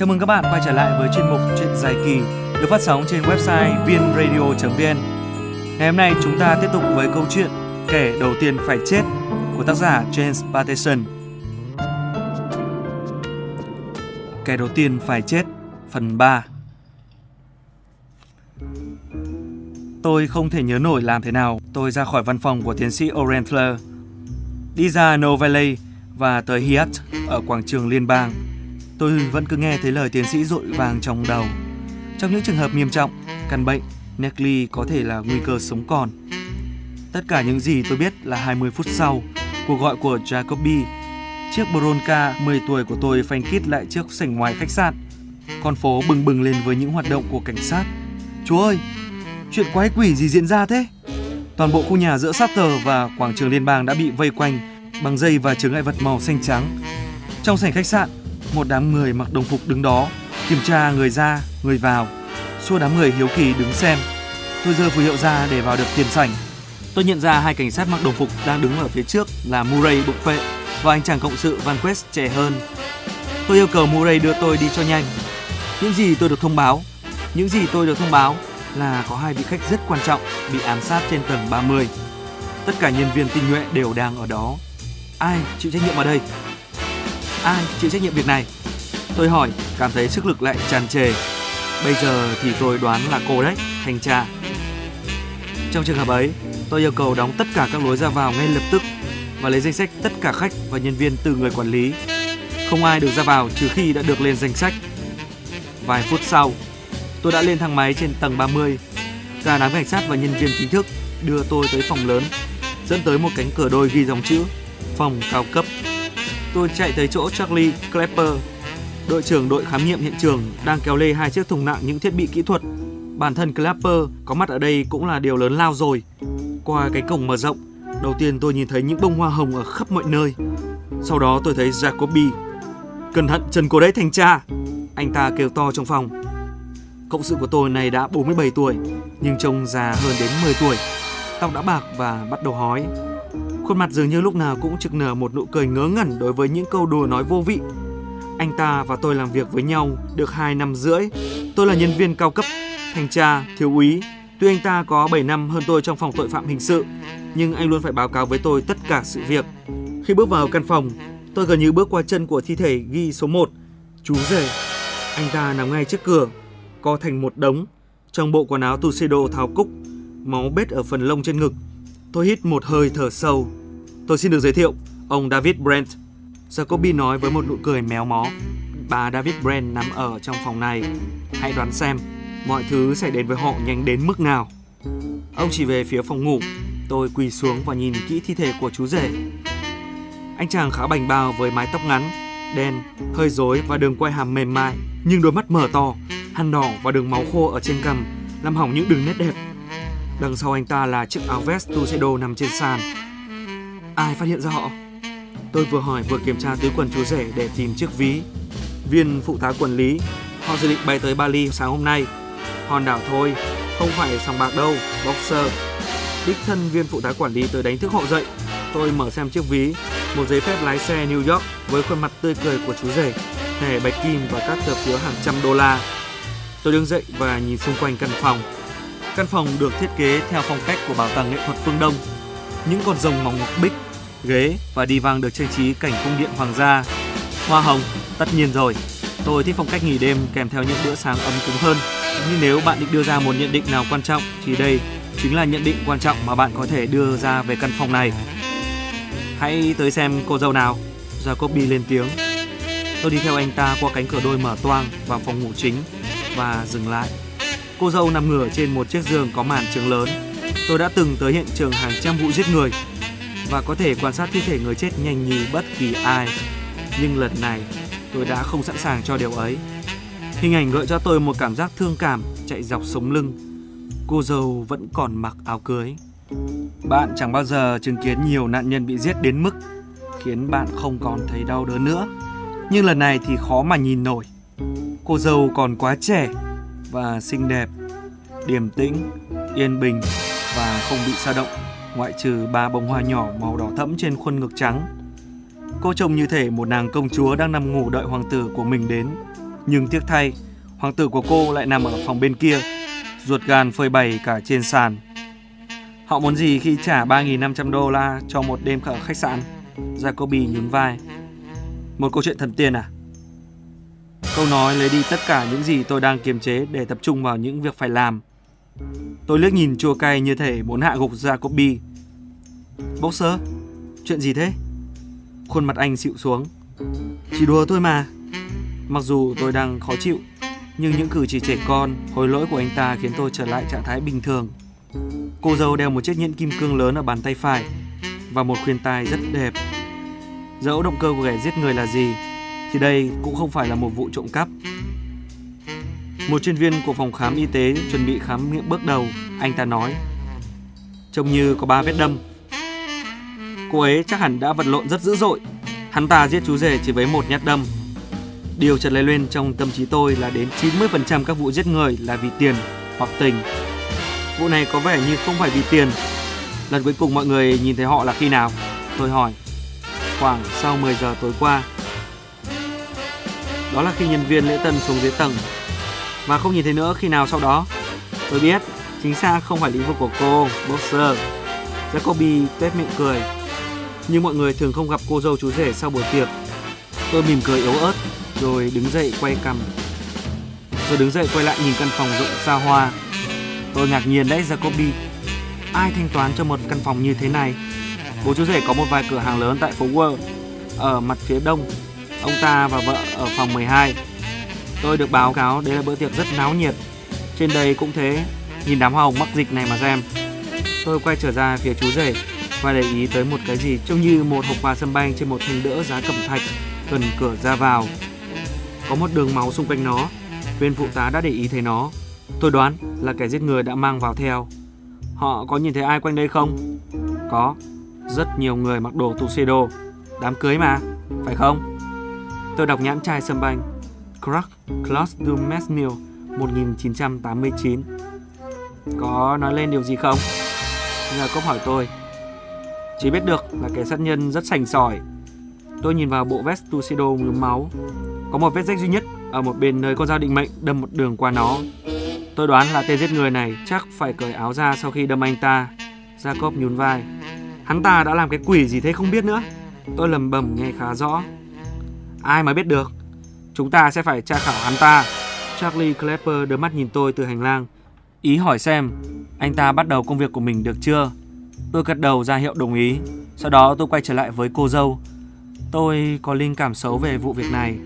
Chào mừng các bạn quay trở lại với chuyên mục Chuyện dài kỳ được phát sóng trên website vienradio.vn. Ngày hôm nay chúng ta tiếp tục với câu chuyện Kẻ đầu tiên phải chết của tác giả James Patterson. Kẻ đầu tiên phải chết phần 3 Tôi không thể nhớ nổi làm thế nào tôi ra khỏi văn phòng của tiến sĩ Orentler, đi ra novelay và tới Hyatt ở quảng trường liên bang. Tôi vẫn cứ nghe thấy lời tiến sĩ rội vàng trong đầu. Trong những trường hợp nghiêm trọng, căn bệnh Neckley có thể là nguy cơ sống còn. Tất cả những gì tôi biết là 20 phút sau, cuộc gọi của Jacoby, chiếc Bronca 10 tuổi của tôi phanh kít lại trước sảnh ngoài khách sạn. Con phố bừng bừng lên với những hoạt động của cảnh sát. Chúa ơi, chuyện quái quỷ gì diễn ra thế? Toàn bộ khu nhà giữa Sutter và quảng trường liên bang đã bị vây quanh bằng dây và chướng ngại vật màu xanh trắng. Trong sảnh khách sạn, một đám người mặc đồng phục đứng đó, kiểm tra người ra, người vào. Xua đám người hiếu kỳ đứng xem. Tôi giơ phù hiệu ra để vào được tiền sảnh. Tôi nhận ra hai cảnh sát mặc đồng phục đang đứng ở phía trước là Murray bụng phệ và anh chàng cộng sự Van Quest trẻ hơn. Tôi yêu cầu Murray đưa tôi đi cho nhanh. Những gì tôi được thông báo, những gì tôi được thông báo là có hai vị khách rất quan trọng bị ám sát trên tầng 30. Tất cả nhân viên tinh nhuệ đều đang ở đó. Ai chịu trách nhiệm ở đây? Ai chịu trách nhiệm việc này? Tôi hỏi, cảm thấy sức lực lại tràn trề. Bây giờ thì tôi đoán là cô đấy, thanh tra. Trong trường hợp ấy, tôi yêu cầu đóng tất cả các lối ra vào ngay lập tức và lấy danh sách tất cả khách và nhân viên từ người quản lý. Không ai được ra vào trừ khi đã được lên danh sách. Vài phút sau, tôi đã lên thang máy trên tầng 30. Cả đám cảnh sát và nhân viên chính thức đưa tôi tới phòng lớn, dẫn tới một cánh cửa đôi ghi dòng chữ phòng cao cấp. Tôi chạy tới chỗ Charlie Clapper, đội trưởng đội khám nghiệm hiện trường đang kéo lê hai chiếc thùng nặng những thiết bị kỹ thuật. Bản thân Clapper có mặt ở đây cũng là điều lớn lao rồi. Qua cái cổng mở rộng, đầu tiên tôi nhìn thấy những bông hoa hồng ở khắp mọi nơi. Sau đó tôi thấy Jacoby. Cẩn thận chân cô đấy thanh tra. Anh ta kêu to trong phòng. Cộng sự của tôi này đã 47 tuổi, nhưng trông già hơn đến 10 tuổi. Tóc đã bạc và bắt đầu hói. Khuôn mặt dường như lúc nào cũng trực nở một nụ cười ngớ ngẩn đối với những câu đùa nói vô vị. Anh ta và tôi làm việc với nhau được 2 năm rưỡi. Tôi là nhân viên cao cấp, thanh tra, thiếu úy. Tuy anh ta có 7 năm hơn tôi trong phòng tội phạm hình sự, nhưng anh luôn phải báo cáo với tôi tất cả sự việc. Khi bước vào căn phòng, tôi gần như bước qua chân của thi thể ghi số 1, chú rể. Anh ta nằm ngay trước cửa, co thành một đống, trong bộ quần áo tuxedo tháo cúc, máu bết ở phần lông trên ngực. Tôi hít một hơi thở sâu. Tôi xin được giới thiệu, ông David Brent. Jacoby nói với một nụ cười méo mó. Bà David Brent nằm ở trong phòng này. Hãy đoán xem, mọi thứ sẽ đến với họ nhanh đến mức nào. Ông chỉ về phía phòng ngủ. Tôi quỳ xuống và nhìn kỹ thi thể của chú rể. Anh chàng khá bành bao với mái tóc ngắn, đen, hơi rối và đường quay hàm mềm mại, nhưng đôi mắt mở to, hằn đỏ và đường máu khô ở trên cằm làm hỏng những đường nét đẹp. Đằng sau anh ta là chiếc áo vest tuxedo nằm trên sàn. Ai phát hiện ra họ? Tôi vừa hỏi vừa kiểm tra túi quần chú rể để tìm chiếc ví. Viên phụ tá quản lý, họ dự định bay tới Bali sáng hôm nay. Hòn đảo thôi, không phải sòng bạc đâu, boxer. Đích thân viên phụ tá quản lý tới đánh thức họ dậy. Tôi mở xem chiếc ví, một giấy phép lái xe New York với khuôn mặt tươi cười của chú rể, thẻ bạch kim và các tờ phiếu hàng trăm đô la. Tôi đứng dậy và nhìn xung quanh căn phòng. Căn phòng được thiết kế theo phong cách của bảo tàng nghệ thuật phương Đông. Những con rồng mỏng ngọc bích, ghế và đi vang được trang trí cảnh cung điện hoàng gia. Hoa hồng, tất nhiên rồi. Tôi thích phong cách nghỉ đêm kèm theo những bữa sáng ấm cúng hơn. Nhưng nếu bạn định đưa ra một nhận định nào quan trọng thì đây chính là nhận định quan trọng mà bạn có thể đưa ra về căn phòng này. Hãy tới xem cô dâu nào. Jacoby lên tiếng. Tôi đi theo anh ta qua cánh cửa đôi mở toang vào phòng ngủ chính và dừng lại. Cô dâu nằm ngửa trên một chiếc giường có màn trường lớn. Tôi đã từng tới hiện trường hàng trăm vụ giết người và có thể quan sát thi thể người chết nhanh như bất kỳ ai. Nhưng lần này, tôi đã không sẵn sàng cho điều ấy. Hình ảnh gợi cho tôi một cảm giác thương cảm chạy dọc sống lưng. Cô dâu vẫn còn mặc áo cưới. Bạn chẳng bao giờ chứng kiến nhiều nạn nhân bị giết đến mức khiến bạn không còn thấy đau đớn nữa. Nhưng lần này thì khó mà nhìn nổi. Cô dâu còn quá trẻ và xinh đẹp, điềm tĩnh, yên bình và không bị sao động, ngoại trừ ba bông hoa nhỏ màu đỏ thẫm trên khuôn ngực trắng. Cô trông như thể một nàng công chúa đang nằm ngủ đợi hoàng tử của mình đến. Nhưng tiếc thay, hoàng tử của cô lại nằm ở phòng bên kia, ruột gan phơi bày cả trên sàn. Họ muốn gì khi trả 3.500 đô la cho một đêm ở khách sạn? Jacoby nhún vai. Một câu chuyện thần tiên à? Câu nói lấy đi tất cả những gì tôi đang kiềm chế để tập trung vào những việc phải làm. Tôi liếc nhìn chua cay như thể muốn hạ gục Jacoby. Boxer, chuyện gì thế? Khuôn mặt anh xịu xuống. Chỉ đùa tôi mà. Mặc dù tôi đang khó chịu, nhưng những cử chỉ trẻ con, hối lỗi của anh ta khiến tôi trở lại trạng thái bình thường. Cô dâu đeo một chiếc nhẫn kim cương lớn ở bàn tay phải và một khuyên tai rất đẹp. Dẫu động cơ của kẻ giết người là gì, thì đây cũng không phải là một vụ trộm cắp. Một chuyên viên của phòng khám y tế chuẩn bị khám nghiệm bước đầu, anh ta nói. Trông như có ba vết đâm. Cô ấy chắc hẳn đã vật lộn rất dữ dội. Hắn ta giết chú rể chỉ với một nhát đâm. Điều chợt lấy lên trong tâm trí tôi là đến 90% các vụ giết người là vì tiền hoặc tình. Vụ này có vẻ như không phải vì tiền. Lần cuối cùng mọi người nhìn thấy họ là khi nào? Tôi hỏi. Khoảng sau 10 giờ tối qua. Đó là khi nhân viên lễ tân xuống dưới tầng và không nhìn thấy nữa khi nào sau đó. Tôi biết, chính xác không phải lĩnh vực của cô, Boxer. Jacoby tuét miệng cười. Nhưng mọi người thường không gặp cô dâu chú rể sau buổi tiệc. Tôi mỉm cười yếu ớt, rồi đứng dậy quay cằm. Rồi đứng dậy quay lại nhìn căn phòng rộng xa hoa. Tôi ngạc nhiên đấy Jacoby. Ai thanh toán cho một căn phòng như thế này? Bố chú rể có một vài cửa hàng lớn tại phố Wall ở mặt phía đông. Ông ta và vợ ở phòng 12 Tôi được báo cáo đây là bữa tiệc rất náo nhiệt. Trên đây cũng thế, nhìn đám hoa hồng mắc dịch này mà xem. Tôi quay trở ra phía chú rể và để ý tới một cái gì trông như một hộp quà sâm banh trên một thanh đỡ giá cẩm thạch gần cửa ra vào. Có một đường máu xung quanh nó, viên phụ tá đã để ý thấy nó. Tôi đoán là kẻ giết người đã mang vào theo. Họ có nhìn thấy ai quanh đây không? Có, rất nhiều người mặc đồ tuxedo. Đám cưới mà, phải không? Tôi đọc nhãn chai sâm banh Crack Claude du Mesnil 1989 Có nói lên điều gì không? Giờ cốc hỏi tôi. Chỉ biết được là kẻ sát nhân rất sành sỏi. Tôi nhìn vào bộ vest Tuxedo nhuốm máu. Có một vết rách duy nhất Ở một bên nơi con dao định mệnh đâm một đường qua nó. Tôi đoán là tên giết người này chắc phải cởi áo ra sau khi đâm anh ta Jacob nhún vai. Hắn ta đã làm cái quỷ gì thế không biết nữa? Tôi lầm bầm nghe khá rõ. Ai mà biết được? Chúng ta sẽ phải tra khảo hắn ta. Charlie Clapper đưa mắt nhìn tôi từ hành lang. Ý hỏi xem anh ta bắt đầu công việc của mình được chưa. Tôi gật đầu ra hiệu đồng ý. Sau đó tôi quay trở lại với cô dâu. Tôi có linh cảm xấu về vụ việc này.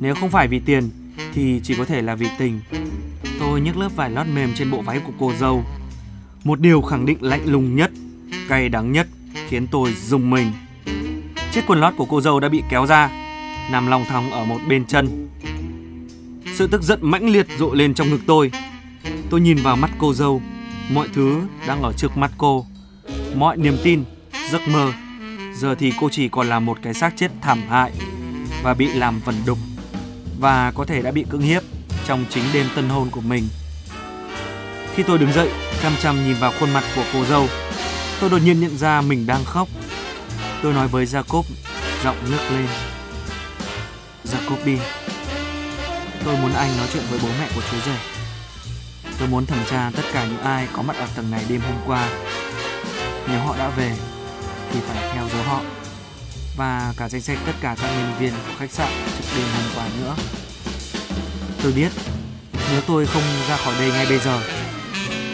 Nếu không phải vì tiền thì chỉ có thể là vì tình. Tôi nhấc lớp vải lót mềm trên bộ váy của cô dâu. Một điều khẳng định lạnh lùng nhất, cay đắng nhất khiến tôi rùng mình. Chiếc quần lót của cô dâu đã bị kéo ra nằm lòng thòng ở một bên chân. Sự tức giận mãnh liệt rộ lên trong ngực tôi. Tôi nhìn vào mắt cô dâu, mọi thứ đang ở trước mắt cô. Mọi niềm tin, giấc mơ, giờ thì cô chỉ còn là một cái xác chết thảm hại và bị làm vần đục và có thể đã bị cưỡng hiếp trong chính đêm tân hôn của mình. Khi tôi đứng dậy, chăm chăm nhìn vào khuôn mặt của cô dâu, tôi đột nhiên nhận ra mình đang khóc. Tôi nói với Jacob, giọng nước lên. Jacoby Tôi muốn anh nói chuyện với bố mẹ của chú rể. Tôi muốn thẩm tra tất cả những ai có mặt ở tầng này đêm hôm qua. Nếu họ đã về, Thì phải theo dấu họ. Và cả danh sách tất cả các nhân viên của khách sạn trước đêm hôm qua nữa. Tôi biết, Nếu tôi không ra khỏi đây ngay bây giờ,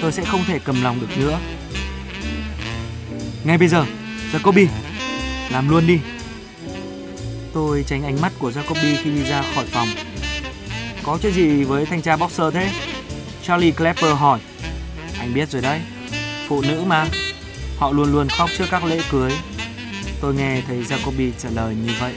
Tôi sẽ không thể cầm lòng được nữa. Ngay bây giờ, Jacoby, Làm luôn đi. Tôi tránh ánh mắt của Jacoby khi đi ra khỏi phòng. Có chuyện gì với thanh tra boxer thế? Charlie Clapper hỏi. Anh biết rồi đấy. Phụ nữ mà. Họ luôn luôn khóc trước các lễ cưới. Tôi nghe thấy Jacoby trả lời như vậy.